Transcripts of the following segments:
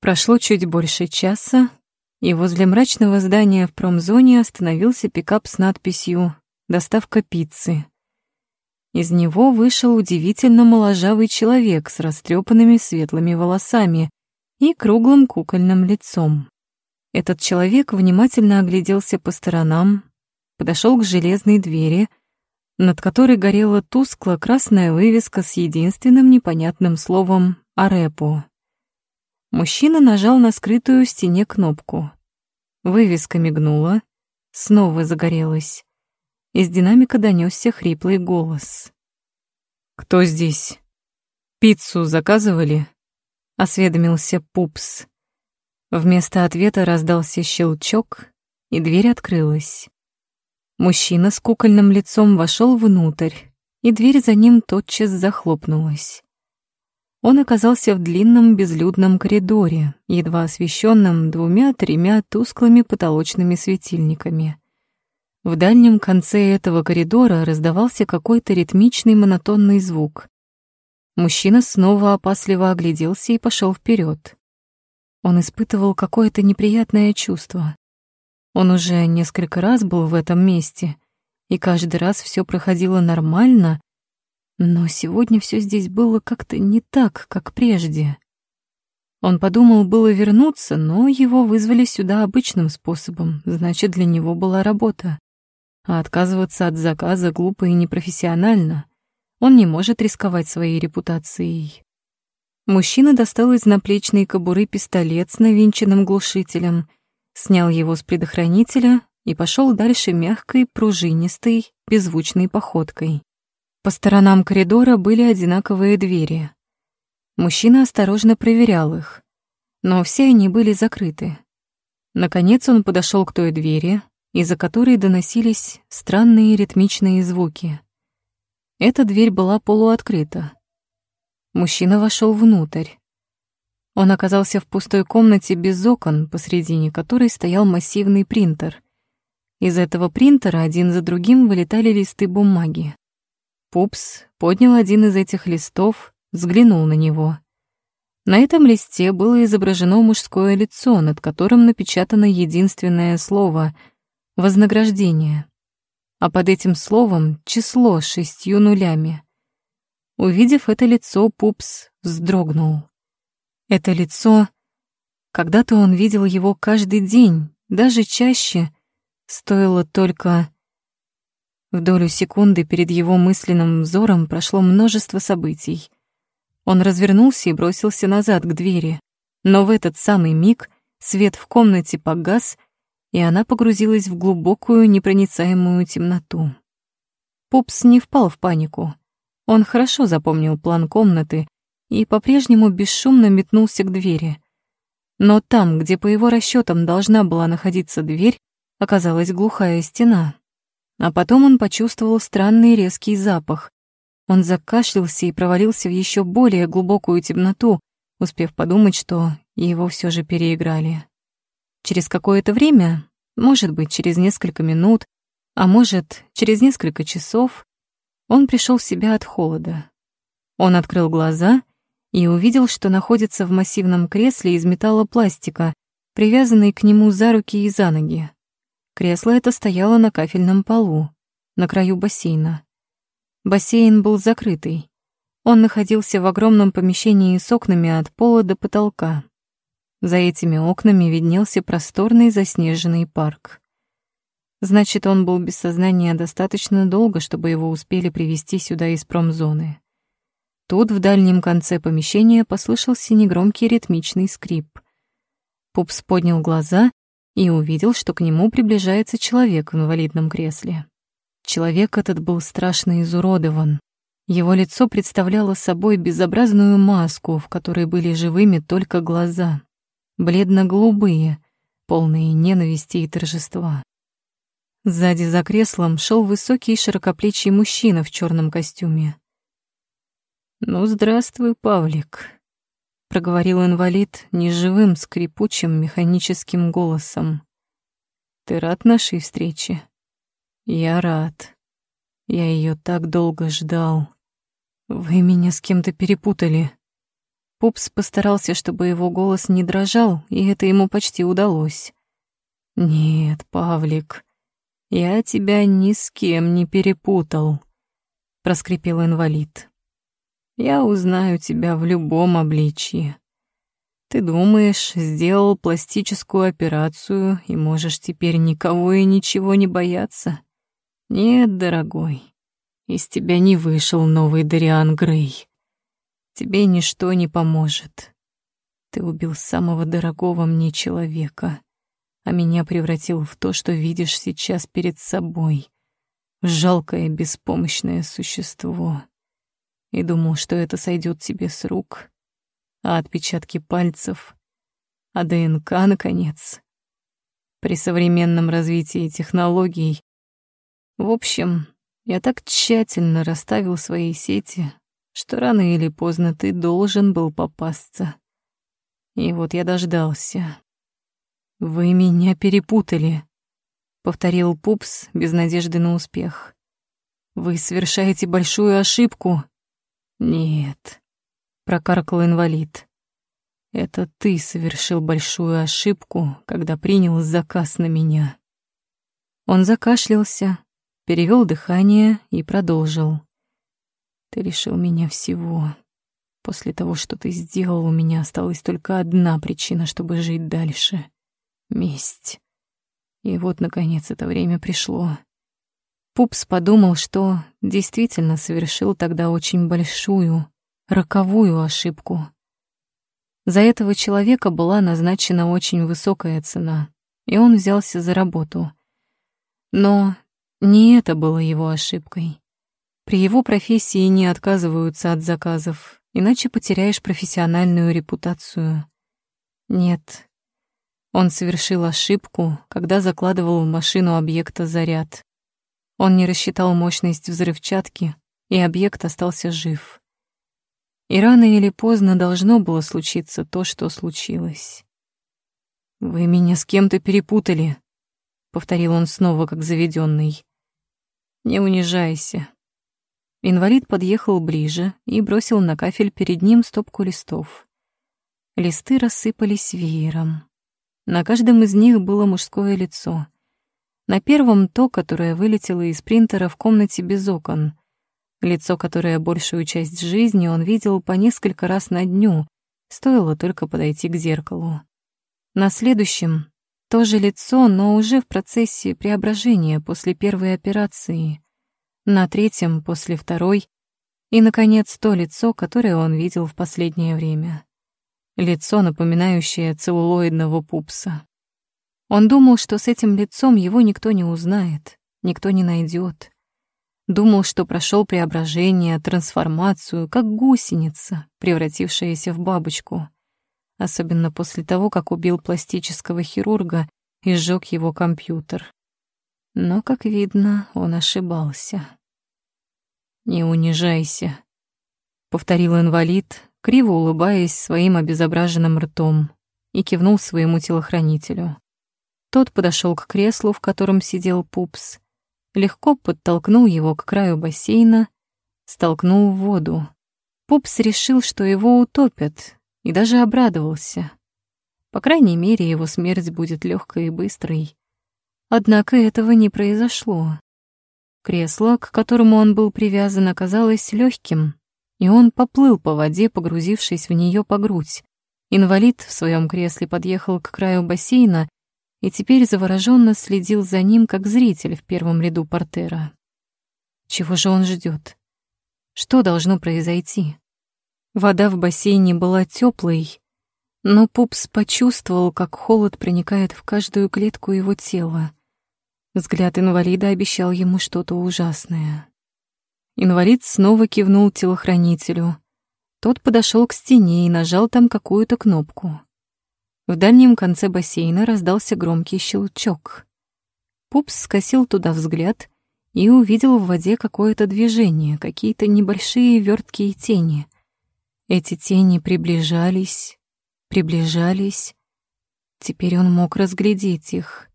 Прошло чуть больше часа, и возле мрачного здания в промзоне остановился пикап с надписью «Доставка пиццы». Из него вышел удивительно моложавый человек с растрепанными светлыми волосами и круглым кукольным лицом. Этот человек внимательно огляделся по сторонам, подошел к железной двери, над которой горела тускло красная вывеска с единственным непонятным словом «Арепо». Мужчина нажал на скрытую стене кнопку. Вывеска мигнула, снова загорелась. Из динамика донесся хриплый голос. «Кто здесь? Пиццу заказывали?» — осведомился Пупс. Вместо ответа раздался щелчок, и дверь открылась. Мужчина с кукольным лицом вошел внутрь, и дверь за ним тотчас захлопнулась. Он оказался в длинном безлюдном коридоре, едва освещенном двумя-тремя тусклыми потолочными светильниками. В дальнем конце этого коридора раздавался какой-то ритмичный монотонный звук. Мужчина снова опасливо огляделся и пошел вперед. Он испытывал какое-то неприятное чувство. Он уже несколько раз был в этом месте, и каждый раз все проходило нормально, но сегодня все здесь было как-то не так, как прежде. Он подумал было вернуться, но его вызвали сюда обычным способом, значит, для него была работа. А отказываться от заказа глупо и непрофессионально. Он не может рисковать своей репутацией. Мужчина достал из наплечной кобуры пистолет с навинченным глушителем, снял его с предохранителя и пошел дальше мягкой, пружинистой, беззвучной походкой. По сторонам коридора были одинаковые двери. Мужчина осторожно проверял их, но все они были закрыты. Наконец он подошел к той двери, из-за которой доносились странные ритмичные звуки. Эта дверь была полуоткрыта. Мужчина вошел внутрь. Он оказался в пустой комнате без окон, посредине которой стоял массивный принтер. Из этого принтера один за другим вылетали листы бумаги. Пупс поднял один из этих листов, взглянул на него. На этом листе было изображено мужское лицо, над которым напечатано единственное слово — «вознаграждение». А под этим словом — число с шестью нулями. Увидев это лицо, Пупс вздрогнул. Это лицо... Когда-то он видел его каждый день, даже чаще. Стоило только... В долю секунды перед его мысленным взором прошло множество событий. Он развернулся и бросился назад к двери. Но в этот самый миг свет в комнате погас, и она погрузилась в глубокую непроницаемую темноту. Пупс не впал в панику. Он хорошо запомнил план комнаты и по-прежнему бесшумно метнулся к двери. Но там, где по его расчетам должна была находиться дверь, оказалась глухая стена. А потом он почувствовал странный резкий запах. Он закашлялся и провалился в еще более глубокую темноту, успев подумать, что его все же переиграли. Через какое-то время, может быть, через несколько минут, а может, через несколько часов, он пришел в себя от холода. Он открыл глаза и увидел, что находится в массивном кресле из металлопластика, привязанный к нему за руки и за ноги. Кресло это стояло на кафельном полу, на краю бассейна. Бассейн был закрытый. Он находился в огромном помещении с окнами от пола до потолка. За этими окнами виднелся просторный заснеженный парк. Значит, он был без сознания достаточно долго, чтобы его успели привести сюда из промзоны. Тут в дальнем конце помещения послышался негромкий ритмичный скрип. Пупс поднял глаза и увидел, что к нему приближается человек в инвалидном кресле. Человек этот был страшно изуродован. Его лицо представляло собой безобразную маску, в которой были живыми только глаза, бледно-голубые, полные ненависти и торжества. Сзади за креслом шел высокий широкоплечий мужчина в черном костюме. «Ну, здравствуй, Павлик», проговорил инвалид неживым, скрипучим, механическим голосом. Ты рад нашей встрече? Я рад. Я ее так долго ждал. Вы меня с кем-то перепутали. Пупс постарался, чтобы его голос не дрожал, и это ему почти удалось. «Нет, Павлик, я тебя ни с кем не перепутал», — проскрипел инвалид. «Я узнаю тебя в любом обличье. Ты думаешь, сделал пластическую операцию и можешь теперь никого и ничего не бояться? Нет, дорогой, из тебя не вышел новый Дариан Грей. Тебе ничто не поможет. Ты убил самого дорогого мне человека, а меня превратил в то, что видишь сейчас перед собой, в жалкое беспомощное существо. И думал, что это сойдет тебе с рук, а отпечатки пальцев, а ДНК, наконец. При современном развитии технологий... В общем, я так тщательно расставил свои сети, что рано или поздно ты должен был попасться. И вот я дождался. «Вы меня перепутали», — повторил Пупс без надежды на успех. «Вы совершаете большую ошибку». «Нет», — прокаркал инвалид. «Это ты совершил большую ошибку, когда принял заказ на меня». Он закашлялся, перевел дыхание и продолжил. Ты лишил меня всего. После того, что ты сделал, у меня осталась только одна причина, чтобы жить дальше — месть. И вот, наконец, это время пришло. Пупс подумал, что действительно совершил тогда очень большую, роковую ошибку. За этого человека была назначена очень высокая цена, и он взялся за работу. Но не это было его ошибкой. При его профессии не отказываются от заказов, иначе потеряешь профессиональную репутацию. Нет. Он совершил ошибку, когда закладывал в машину объекта заряд. Он не рассчитал мощность взрывчатки, и объект остался жив. И рано или поздно должно было случиться то, что случилось. «Вы меня с кем-то перепутали», — повторил он снова, как заведенный. «Не унижайся. Инвалид подъехал ближе и бросил на кафель перед ним стопку листов. Листы рассыпались веером. На каждом из них было мужское лицо. На первом то, которое вылетело из принтера в комнате без окон. Лицо, которое большую часть жизни он видел по несколько раз на дню, стоило только подойти к зеркалу. На следующем — тоже лицо, но уже в процессе преображения после первой операции — на третьем после второй и, наконец, то лицо, которое он видел в последнее время. Лицо, напоминающее целлулоидного пупса. Он думал, что с этим лицом его никто не узнает, никто не найдет. Думал, что прошел преображение, трансформацию, как гусеница, превратившаяся в бабочку. Особенно после того, как убил пластического хирурга и сжег его компьютер. Но, как видно, он ошибался. «Не унижайся», — повторил инвалид, криво улыбаясь своим обезображенным ртом, и кивнул своему телохранителю. Тот подошел к креслу, в котором сидел Пупс, легко подтолкнул его к краю бассейна, столкнул в воду. Пупс решил, что его утопят, и даже обрадовался. По крайней мере, его смерть будет легкой и быстрой. Однако этого не произошло. Кресло, к которому он был привязан, оказалось легким, и он поплыл по воде, погрузившись в нее по грудь. Инвалид в своем кресле подъехал к краю бассейна и теперь завороженно следил за ним, как зритель в первом ряду портера. Чего же он ждет? Что должно произойти? Вода в бассейне была теплой, но Пупс почувствовал, как холод проникает в каждую клетку его тела. Взгляд инвалида обещал ему что-то ужасное. Инвалид снова кивнул телохранителю. Тот подошел к стене и нажал там какую-то кнопку. В дальнем конце бассейна раздался громкий щелчок. Пупс скосил туда взгляд и увидел в воде какое-то движение, какие-то небольшие верткие тени. Эти тени приближались, приближались. Теперь он мог разглядеть их.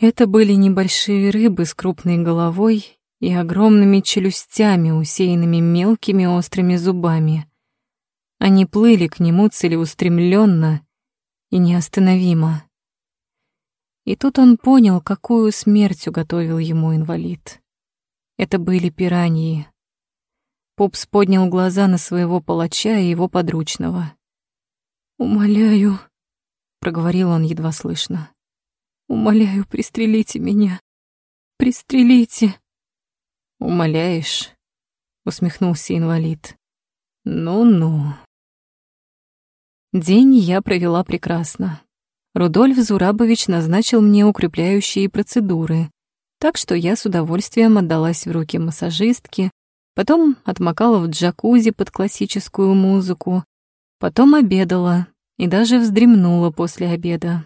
Это были небольшие рыбы с крупной головой и огромными челюстями, усеянными мелкими острыми зубами. Они плыли к нему целеустремленно и неостановимо. И тут он понял, какую смерть уготовил ему инвалид. Это были пираньи. Пупс поднял глаза на своего палача и его подручного. «Умоляю», — проговорил он едва слышно. «Умоляю, пристрелите меня. Пристрелите». «Умоляешь?» — усмехнулся инвалид. «Ну-ну». День я провела прекрасно. Рудольф Зурабович назначил мне укрепляющие процедуры, так что я с удовольствием отдалась в руки массажистки, потом отмокала в джакузи под классическую музыку, потом обедала и даже вздремнула после обеда.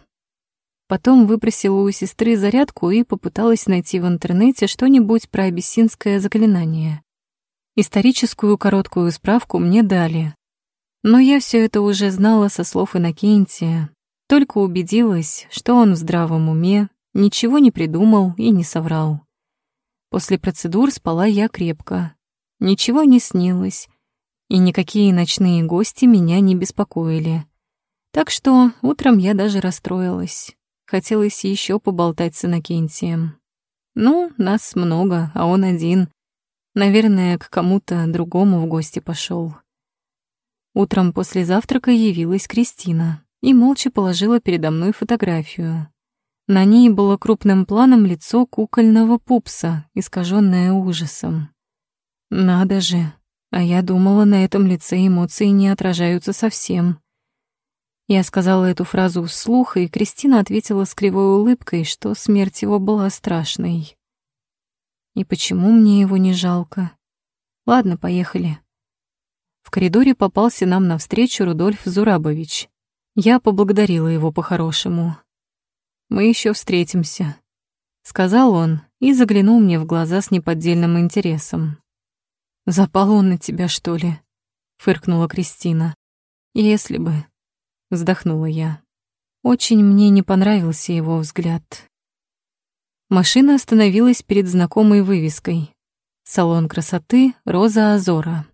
Потом выпросила у сестры зарядку и попыталась найти в интернете что-нибудь про абиссинское заклинание. Историческую короткую справку мне дали. Но я все это уже знала со слов Иннокентия, только убедилась, что он в здравом уме, ничего не придумал и не соврал. После процедур спала я крепко. Ничего не снилось, и никакие ночные гости меня не беспокоили. Так что утром я даже расстроилась. Хотелось еще поболтать с Иннокентием. Ну, нас много, а он один. Наверное, к кому-то другому в гости пошел. Утром после завтрака явилась Кристина и молча положила передо мной фотографию. На ней было крупным планом лицо кукольного пупса, искаженное ужасом. Надо же, а я думала, на этом лице эмоции не отражаются совсем. Я сказала эту фразу вслух, и Кристина ответила с кривой улыбкой, что смерть его была страшной. И почему мне его не жалко? Ладно, поехали. В коридоре попался нам навстречу Рудольф Зурабович. Я поблагодарила его по-хорошему. «Мы еще встретимся», — сказал он и заглянул мне в глаза с неподдельным интересом. «Запал он на тебя, что ли?» — фыркнула Кристина. «Если бы...» — вздохнула я. Очень мне не понравился его взгляд. Машина остановилась перед знакомой вывеской. «Салон красоты Роза Азора».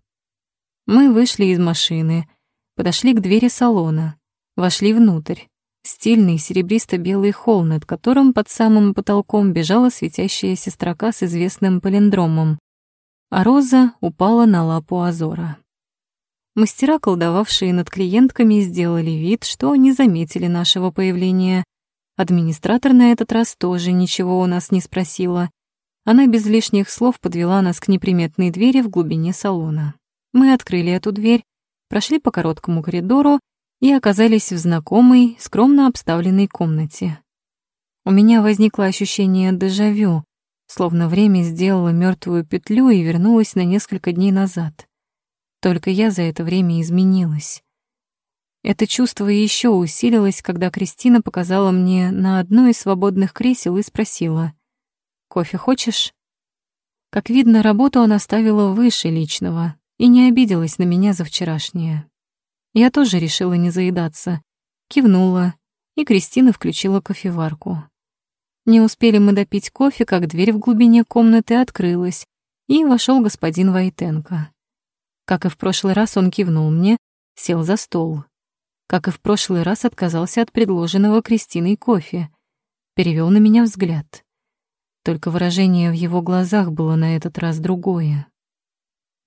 Мы вышли из машины, подошли к двери салона. Вошли внутрь. Стильный серебристо-белый холл, над которым под самым потолком бежала светящаяся строка с известным палиндромом. А роза упала на лапу Азора. Мастера, колдовавшие над клиентками, сделали вид, что не заметили нашего появления. Администратор на этот раз тоже ничего у нас не спросила. Она без лишних слов подвела нас к неприметной двери в глубине салона. Мы открыли эту дверь, прошли по короткому коридору и оказались в знакомой, скромно обставленной комнате. У меня возникло ощущение дежавю, словно время сделало мертвую петлю и вернулось на несколько дней назад. Только я за это время изменилась. Это чувство еще усилилось, когда Кристина показала мне на одно из свободных кресел и спросила, «Кофе хочешь?» Как видно, работу она ставила выше личного и не обиделась на меня за вчерашнее. Я тоже решила не заедаться. Кивнула, и Кристина включила кофеварку. Не успели мы допить кофе, как дверь в глубине комнаты открылась, и вошел господин Войтенко. Как и в прошлый раз, он кивнул мне, сел за стол. Как и в прошлый раз, отказался от предложенного Кристиной кофе. Перевел на меня взгляд. Только выражение в его глазах было на этот раз другое.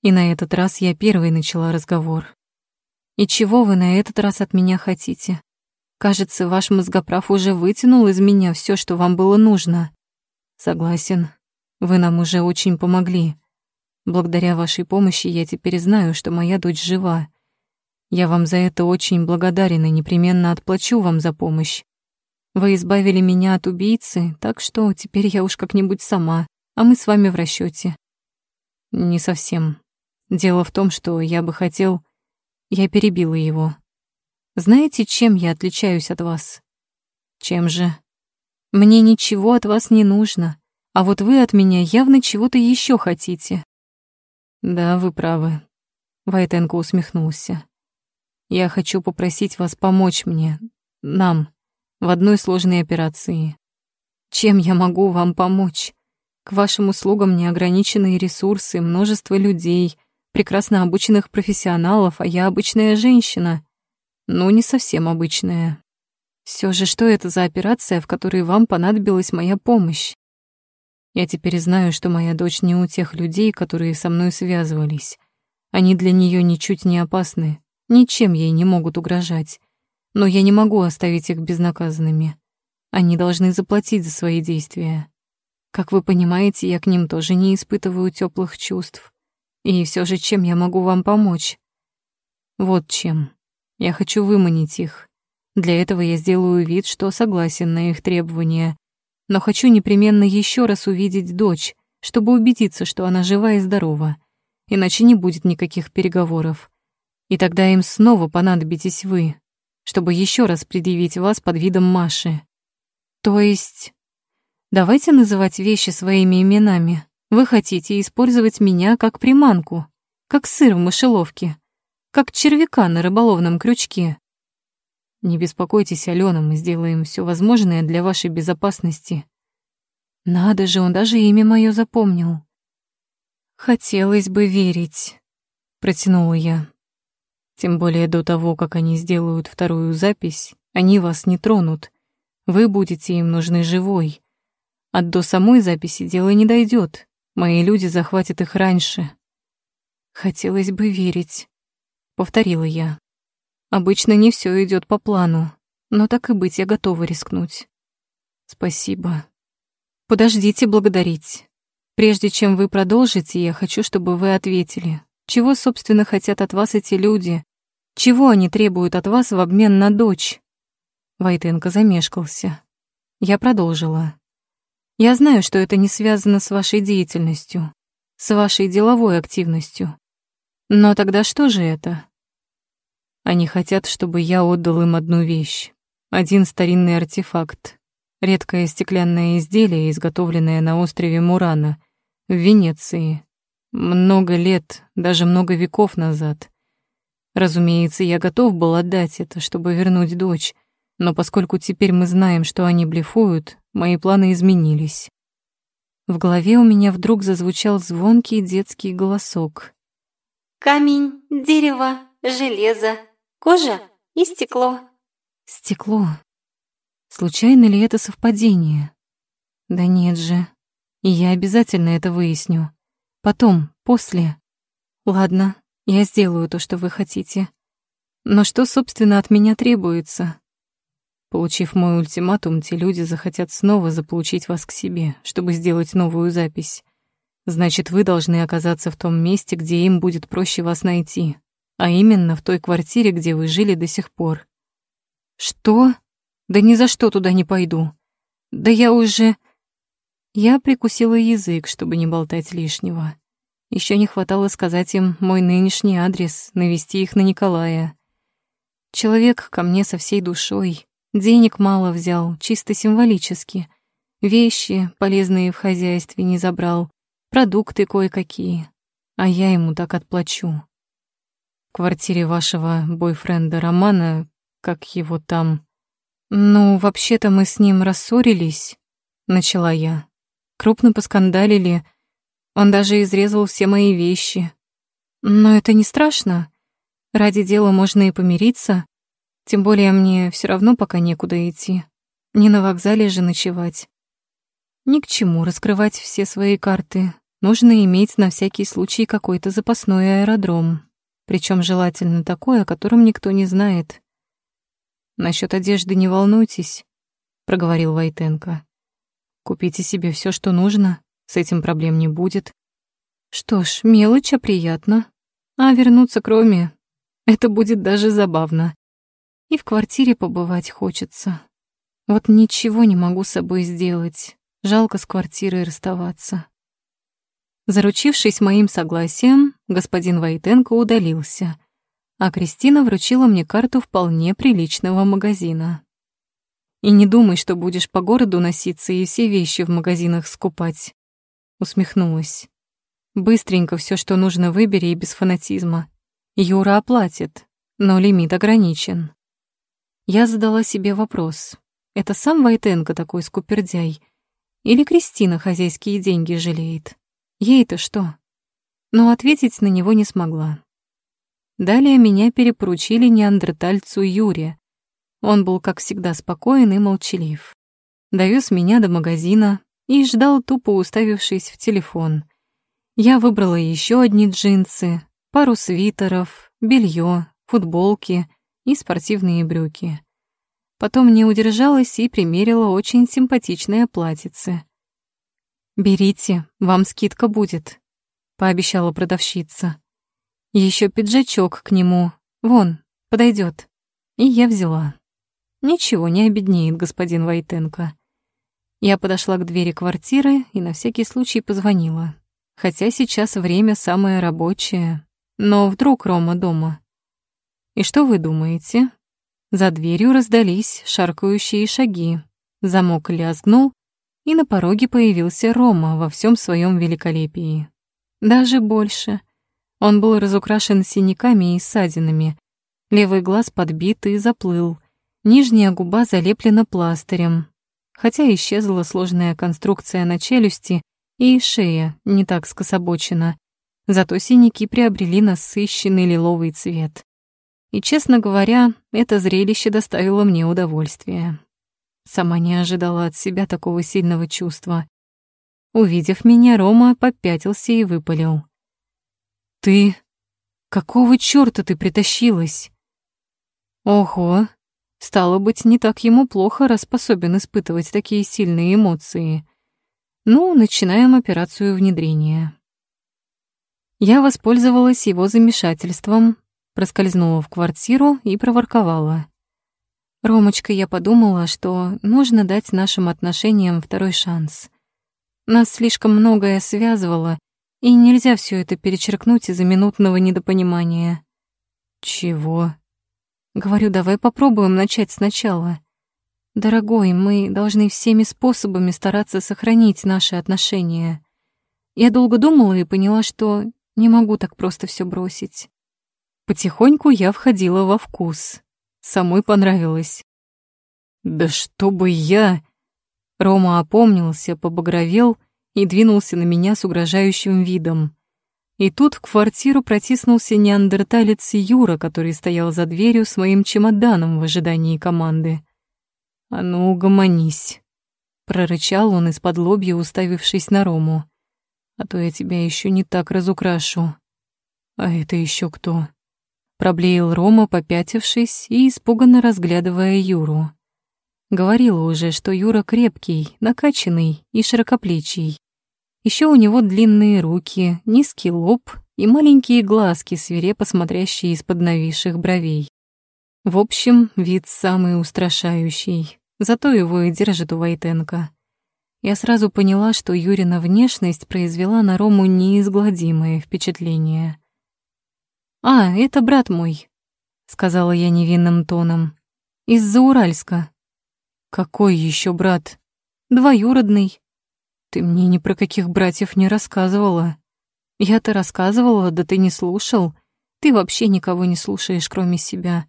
И на этот раз я первой начала разговор. И чего вы на этот раз от меня хотите? Кажется, ваш мозгоправ уже вытянул из меня все, что вам было нужно. Согласен. Вы нам уже очень помогли. Благодаря вашей помощи я теперь знаю, что моя дочь жива. Я вам за это очень благодарен и непременно отплачу вам за помощь. Вы избавили меня от убийцы, так что теперь я уж как-нибудь сама, а мы с вами в расчете. Не совсем. Дело в том, что я бы хотел, я перебила его. «Знаете, чем я отличаюсь от вас?» «Чем же?» «Мне ничего от вас не нужно, а вот вы от меня явно чего-то еще хотите». «Да, вы правы», — Войтенко усмехнулся. «Я хочу попросить вас помочь мне, нам, в одной сложной операции. Чем я могу вам помочь? К вашим услугам неограниченные ресурсы, множество людей, прекрасно обученных профессионалов, а я обычная женщина. Ну, не совсем обычная. Все же, что это за операция, в которой вам понадобилась моя помощь? Я теперь знаю, что моя дочь не у тех людей, которые со мной связывались. Они для нее ничуть не опасны, ничем ей не могут угрожать. Но я не могу оставить их безнаказанными. Они должны заплатить за свои действия. Как вы понимаете, я к ним тоже не испытываю теплых чувств. И все же чем я могу вам помочь? Вот чем. Я хочу выманить их. Для этого я сделаю вид, что согласен на их требования. Но хочу непременно еще раз увидеть дочь, чтобы убедиться, что она жива и здорова. Иначе не будет никаких переговоров. И тогда им снова понадобитесь вы, чтобы еще раз предъявить вас под видом Маши. То есть... Давайте называть вещи своими именами. Вы хотите использовать меня как приманку, как сыр в мышеловке, как червяка на рыболовном крючке. Не беспокойтесь, Алена, мы сделаем все возможное для вашей безопасности. Надо же, он даже имя мое запомнил. Хотелось бы верить, протянула я. Тем более до того, как они сделают вторую запись, они вас не тронут. Вы будете им нужны живой. А до самой записи дело не дойдет. Мои люди захватят их раньше. Хотелось бы верить, повторила я. Обычно не все идет по плану, но так и быть, я готова рискнуть. Спасибо. Подождите благодарить. Прежде чем вы продолжите, я хочу, чтобы вы ответили, чего, собственно, хотят от вас эти люди, чего они требуют от вас в обмен на дочь. Войтенко замешкался. Я продолжила. Я знаю, что это не связано с вашей деятельностью, с вашей деловой активностью. Но тогда что же это? Они хотят, чтобы я отдал им одну вещь. Один старинный артефакт. Редкое стеклянное изделие, изготовленное на острове Мурана, в Венеции. Много лет, даже много веков назад. Разумеется, я готов был отдать это, чтобы вернуть дочь, но поскольку теперь мы знаем, что они блефуют, мои планы изменились. В голове у меня вдруг зазвучал звонкий детский голосок. «Камень, дерево, железо, кожа и стекло». «Стекло? Случайно ли это совпадение?» «Да нет же. И я обязательно это выясню. Потом, после. Ладно, я сделаю то, что вы хотите. Но что, собственно, от меня требуется?» Получив мой ультиматум, те люди захотят снова заполучить вас к себе, чтобы сделать новую запись. Значит, вы должны оказаться в том месте, где им будет проще вас найти, а именно в той квартире, где вы жили до сих пор. Что? Да ни за что туда не пойду. Да я уже... Я прикусила язык, чтобы не болтать лишнего. Еще не хватало сказать им мой нынешний адрес, навести их на Николая. Человек ко мне со всей душой, Денег мало взял, чисто символически. Вещи, полезные в хозяйстве, не забрал. Продукты кое-какие. А я ему так отплачу. В квартире вашего бойфренда Романа, как его там... Ну, вообще-то мы с ним рассорились, начала я. Крупно поскандалили. Он даже изрезал все мои вещи. Но это не страшно. Ради дела можно и помириться. Тем более мне все равно пока некуда идти. Не на вокзале же ночевать. Ни к чему раскрывать все свои карты. Нужно иметь на всякий случай какой-то запасной аэродром. Причем желательно такой, о котором никто не знает. Насчет одежды не волнуйтесь, проговорил Войтенко. Купите себе все, что нужно, с этим проблем не будет. Что ж, мелочь, а приятно. А вернуться к Роме — это будет даже забавно. И в квартире побывать хочется. Вот ничего не могу с собой сделать. Жалко с квартирой расставаться. Заручившись моим согласием, господин Войтенко удалился, а Кристина вручила мне карту вполне приличного магазина. «И не думай, что будешь по городу носиться и все вещи в магазинах скупать», — усмехнулась. «Быстренько все, что нужно, выбери и без фанатизма. Юра оплатит, но лимит ограничен». Я задала себе вопрос. Это сам Войтенко такой скупердяй? Или Кристина хозяйские деньги жалеет? Ей-то что? но ответить на него не смогла. Далее меня перепоручили неандертальцу Юре. Он был, как всегда, спокоен и молчалив. Довез меня до магазина и ждал, тупо уставившись в телефон. Я выбрала еще одни джинсы, пару свитеров, белье, футболки и спортивные брюки. Потом не удержалась и примерила очень симпатичное платьице. «Берите, вам скидка будет», — пообещала продавщица. Еще пиджачок к нему, вон, подойдет. И я взяла. Ничего не обеднеет господин Войтенко. Я подошла к двери квартиры и на всякий случай позвонила. Хотя сейчас время самое рабочее. Но вдруг Рома дома. И что вы думаете? За дверью раздались шаркающие шаги. Замок лязгнул, и на пороге появился Рома во всем своем великолепии. Даже больше. Он был разукрашен синяками и ссадинами. Левый глаз подбит и заплыл. Нижняя губа залеплена пластырем. Хотя исчезла сложная конструкция на челюсти, и шея не так скособочена. Зато синяки приобрели насыщенный лиловый цвет. И, честно говоря, это зрелище доставило мне удовольствие. Сама не ожидала от себя такого сильного чувства. Увидев меня, Рома попятился и выпалил. «Ты... Какого чёрта ты притащилась?» «Ого, стало быть, не так ему плохо, раз способен испытывать такие сильные эмоции. Ну, начинаем операцию внедрения». Я воспользовалась его замешательством, проскользнула в квартиру и проворковала. «Ромочка, я подумала, что нужно дать нашим отношениям второй шанс. Нас слишком многое связывало, и нельзя все это перечеркнуть из-за минутного недопонимания». «Чего?» «Говорю, давай попробуем начать сначала. Дорогой, мы должны всеми способами стараться сохранить наши отношения. Я долго думала и поняла, что не могу так просто все бросить. Потихоньку я входила во вкус. Самой понравилось. «Да чтобы я...» Рома опомнился, побагровел и двинулся на меня с угрожающим видом. И тут в квартиру протиснулся неандерталец Юра, который стоял за дверью с моим чемоданом в ожидании команды. «А ну, угомонись!» — прорычал он из-под лобья, уставившись на Рому. «А то я тебя еще не так разукрашу». «А это еще кто?» Проблеял Рома, попятившись и испуганно разглядывая Юру. Говорила уже, что Юра крепкий, накачанный и широкоплечий. Еще у него длинные руки, низкий лоб и маленькие глазки, свирепо смотрящие из-под нависших бровей. В общем, вид самый устрашающий, зато его и держит у Войтенко. Я сразу поняла, что Юрина внешность произвела на Рому неизгладимое впечатление. «А, это брат мой», — сказала я невинным тоном. «Из-за Уральска». «Какой еще брат?» «Двоюродный». «Ты мне ни про каких братьев не рассказывала». «Я-то рассказывала, да ты не слушал. Ты вообще никого не слушаешь, кроме себя.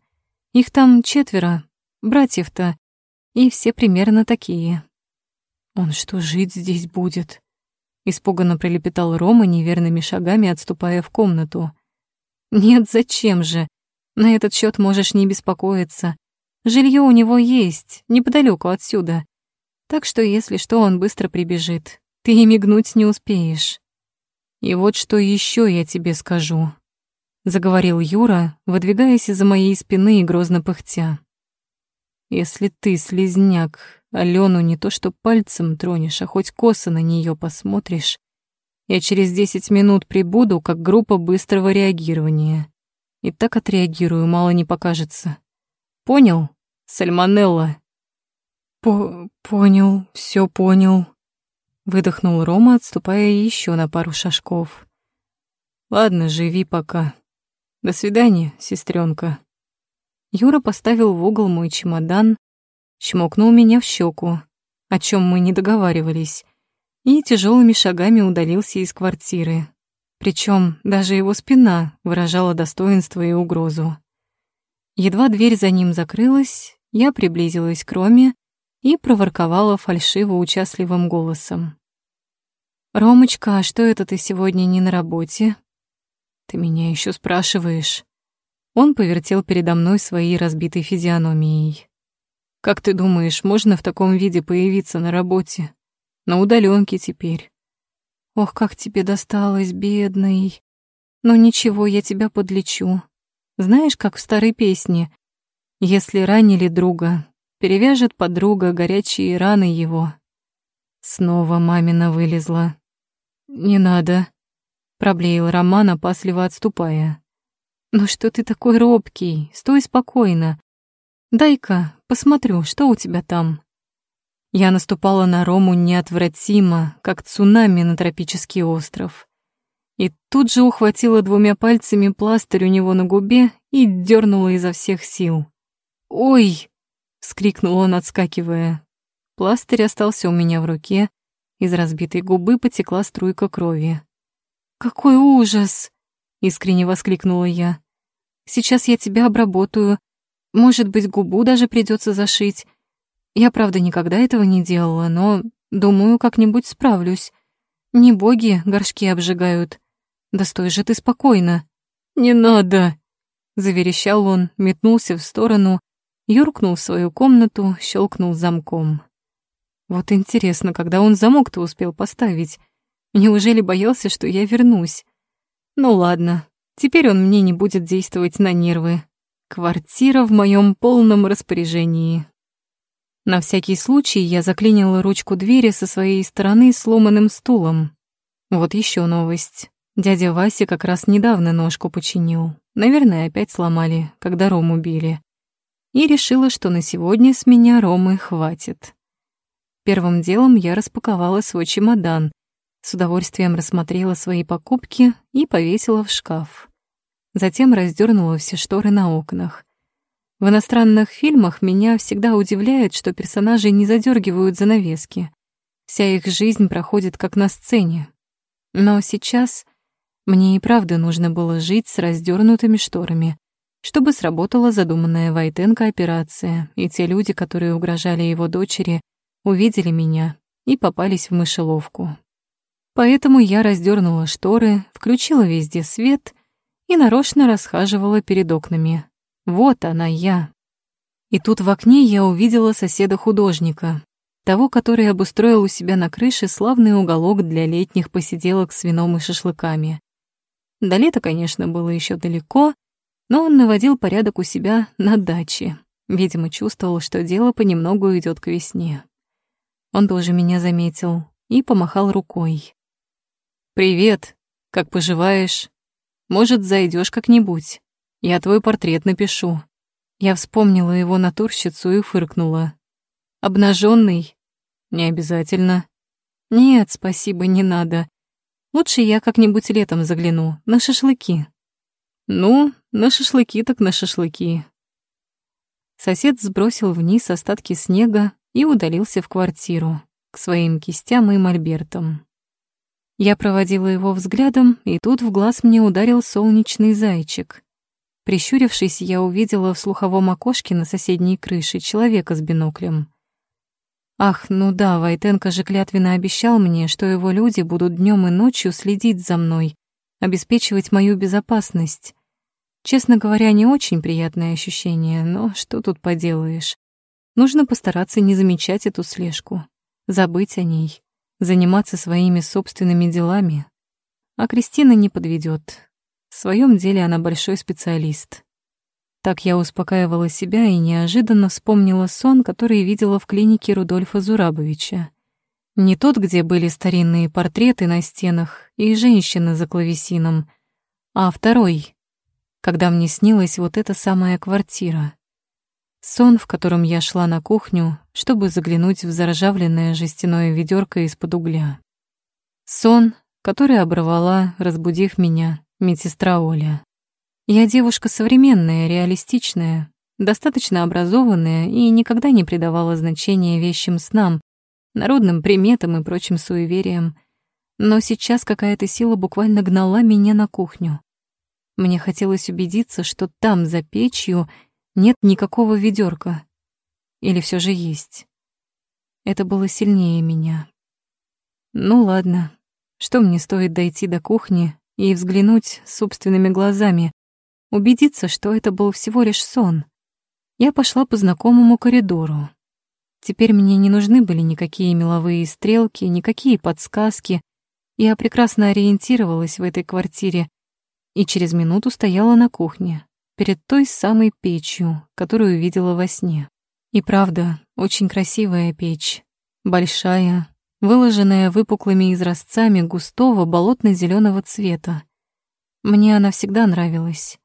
Их там четверо, братьев-то, и все примерно такие». «Он что, жить здесь будет?» Испуганно прилепетал Рома неверными шагами, отступая в комнату. Нет, зачем же? На этот счет можешь не беспокоиться. Жилье у него есть, неподалеку отсюда. Так что, если что, он быстро прибежит. Ты и мигнуть не успеешь. И вот что еще я тебе скажу. Заговорил Юра, выдвигаясь из-за моей спины и грозно пыхтя. Если ты, слезняк, Алену не то что пальцем тронешь, а хоть косо на нее посмотришь, я через 10 минут прибуду, как группа быстрого реагирования. И так отреагирую, мало не покажется. Понял? Сальмонелла. По понял, все понял. Выдохнул Рома, отступая еще на пару шажков. Ладно, живи пока. До свидания, сестренка. Юра поставил в угол мой чемодан, чмокнул меня в щеку, о чем мы не договаривались, и тяжелыми шагами удалился из квартиры. Причем даже его спина выражала достоинство и угрозу. Едва дверь за ним закрылась, я приблизилась к Роме и проворковала фальшиво-участливым голосом. «Ромочка, а что это ты сегодня не на работе? Ты меня еще спрашиваешь. Он повертел передо мной своей разбитой физиономией. Как ты думаешь, можно в таком виде появиться на работе? На удаленке теперь. Ох, как тебе досталось, бедный. Но ничего, я тебя подлечу. Знаешь, как в старой песне? Если ранили друга, перевяжет подруга горячие раны его. Снова мамина вылезла. «Не надо», — проблеял Роман, опасливо отступая. «Ну что ты такой робкий? Стой спокойно. Дай-ка посмотрю, что у тебя там». Я наступала на Рому неотвратимо, как цунами на тропический остров. И тут же ухватила двумя пальцами пластырь у него на губе и дернула изо всех сил. «Ой!» — вскрикнул он, отскакивая. Пластырь остался у меня в руке, из разбитой губы потекла струйка крови. «Какой ужас!» — искренне воскликнула я. «Сейчас я тебя обработаю. Может быть, губу даже придется зашить. Я, правда, никогда этого не делала, но, думаю, как-нибудь справлюсь. Не боги горшки обжигают. Да стой же ты спокойно». «Не надо!» — заверещал он, метнулся в сторону, юркнул в свою комнату, щелкнул замком. Вот интересно, когда он замок-то успел поставить? Неужели боялся, что я вернусь? Ну ладно, теперь он мне не будет действовать на нервы. Квартира в моем полном распоряжении. На всякий случай я заклинила ручку двери со своей стороны сломанным стулом. Вот еще новость. Дядя Вася как раз недавно ножку починил. Наверное, опять сломали, когда Рому били. И решила, что на сегодня с меня Ромы хватит. Первым делом я распаковала свой чемодан, с удовольствием рассмотрела свои покупки и повесила в шкаф. Затем раздернула все шторы на окнах. В иностранных фильмах меня всегда удивляет, что персонажи не задергивают занавески. Вся их жизнь проходит как на сцене. Но сейчас мне и правда нужно было жить с раздернутыми шторами, чтобы сработала задуманная Вайтенко операция, и те люди, которые угрожали его дочери, увидели меня и попались в мышеловку. Поэтому я раздернула шторы, включила везде свет и нарочно расхаживала перед окнами. Вот она я. И тут в окне я увидела соседа-художника, того, который обустроил у себя на крыше славный уголок для летних посиделок с вином и шашлыками. До лета, конечно, было еще далеко, но он наводил порядок у себя на даче. Видимо, чувствовал, что дело понемногу идет к весне. Он тоже меня заметил и помахал рукой. «Привет, как поживаешь? Может, зайдешь как-нибудь? Я твой портрет напишу». Я вспомнила его натурщицу и фыркнула. Обнаженный? Не обязательно. Нет, спасибо, не надо. Лучше я как-нибудь летом загляну, на шашлыки. Ну, на шашлыки так на шашлыки. Сосед сбросил вниз остатки снега и удалился в квартиру, к своим кистям и мольбертам. Я проводила его взглядом, и тут в глаз мне ударил солнечный зайчик. Прищурившись, я увидела в слуховом окошке на соседней крыше человека с биноклем. Ах, ну да, Войтенко же клятвенно обещал мне, что его люди будут днем и ночью следить за мной, обеспечивать мою безопасность. Честно говоря, не очень приятное ощущение, но что тут поделаешь. Нужно постараться не замечать эту слежку, забыть о ней, заниматься своими собственными делами. А Кристина не подведет. В своем деле она большой специалист. Так я успокаивала себя и неожиданно вспомнила сон, который видела в клинике Рудольфа Зурабовича. Не тот, где были старинные портреты на стенах и женщины за клавесином, а второй, когда мне снилась вот эта самая квартира. Сон, в котором я шла на кухню, чтобы заглянуть в заржавленное жестяное ведерко из-под угля. Сон, который оборвала, разбудив меня, медсестра Оля. Я девушка современная, реалистичная, достаточно образованная и никогда не придавала значения вещим снам, народным приметам и прочим суевериям. Но сейчас какая-то сила буквально гнала меня на кухню. Мне хотелось убедиться, что там, за печью, нет никакого ведерка. Или все же есть. Это было сильнее меня. Ну ладно, что мне стоит дойти до кухни, и взглянуть собственными глазами, убедиться, что это был всего лишь сон. Я пошла по знакомому коридору. Теперь мне не нужны были никакие меловые стрелки, никакие подсказки. Я прекрасно ориентировалась в этой квартире и через минуту стояла на кухне, перед той самой печью, которую видела во сне. И правда, очень красивая печь, большая, выложенная выпуклыми изразцами густого болотно зеленого цвета. Мне она всегда нравилась.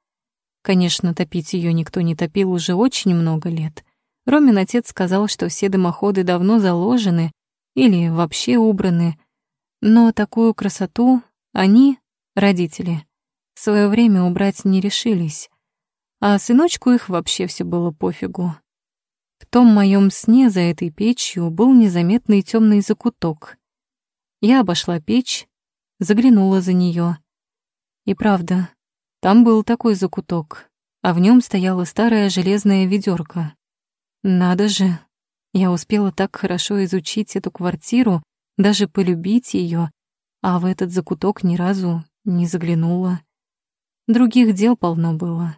Конечно, топить ее никто не топил уже очень много лет. Ромин отец сказал, что все дымоходы давно заложены или вообще убраны, но такую красоту они, родители, в свое время убрать не решились, а сыночку их вообще все было пофигу. В том моем сне за этой печью был незаметный темный закуток. Я обошла печь, заглянула за нее. И правда, там был такой закуток, а в нем стояла старая железная ведерко. Надо же, я успела так хорошо изучить эту квартиру, даже полюбить ее, а в этот закуток ни разу не заглянула. Других дел полно было.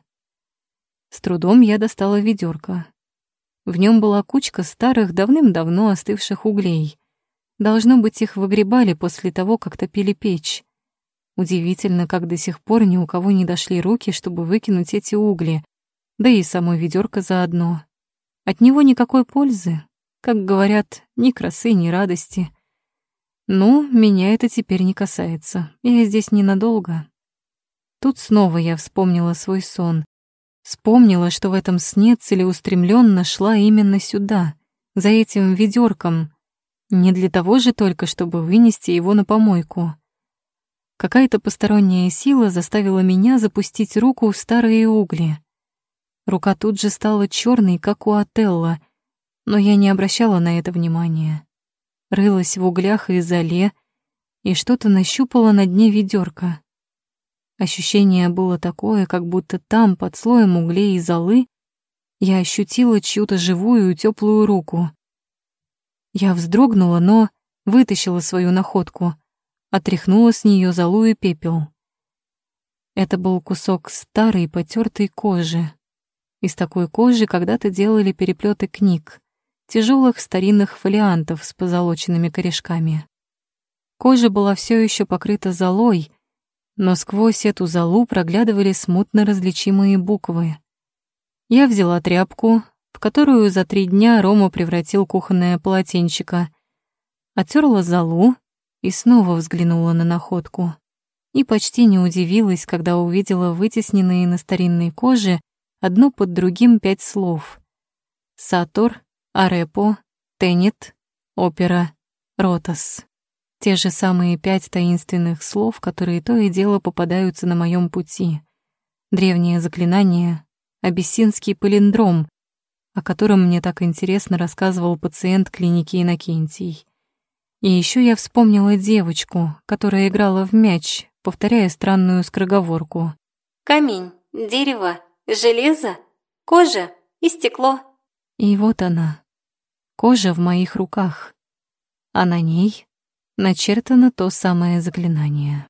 С трудом я достала ведерко. В нем была кучка старых, давным-давно остывших углей. Должно быть, их выгребали после того, как топили печь. Удивительно, как до сих пор ни у кого не дошли руки, чтобы выкинуть эти угли, да и само ведерко заодно. От него никакой пользы, как говорят, ни красы, ни радости. Ну, меня это теперь не касается, я здесь ненадолго. Тут снова я вспомнила свой сон. Вспомнила, что в этом сне целеустремленно шла именно сюда, за этим ведерком. Не для того же только, чтобы вынести его на помойку. Какая-то посторонняя сила заставила меня запустить руку в старые угли. Рука тут же стала черной, как у Отелла, но я не обращала на это внимания. Рылась в углях и зале, и что-то нащупала на дне ведерка. Ощущение было такое, как будто там, под слоем углей и золы, я ощутила чью-то живую теплую руку. Я вздрогнула, но вытащила свою находку, отряхнула с нее золу и пепел. Это был кусок старой потертой кожи. Из такой кожи когда-то делали переплеты книг, тяжелых старинных фолиантов с позолоченными корешками. Кожа была все еще покрыта золой, но сквозь эту золу проглядывали смутно различимые буквы. Я взяла тряпку, в которую за три дня Рома превратил кухонное полотенчико, оттерла золу и снова взглянула на находку. И почти не удивилась, когда увидела вытесненные на старинной коже одно под другим пять слов. Сатор, Арепо, Тенет, Опера, Ротас. Те же самые пять таинственных слов, которые то и дело попадаются на моем пути. Древнее заклинание, абиссинский палиндром, о котором мне так интересно рассказывал пациент клиники Иннокентий. И еще я вспомнила девочку, которая играла в мяч, повторяя странную скороговорку. «Камень, дерево, железо, кожа и стекло». И вот она, кожа в моих руках, а на ней начертано то самое заклинание.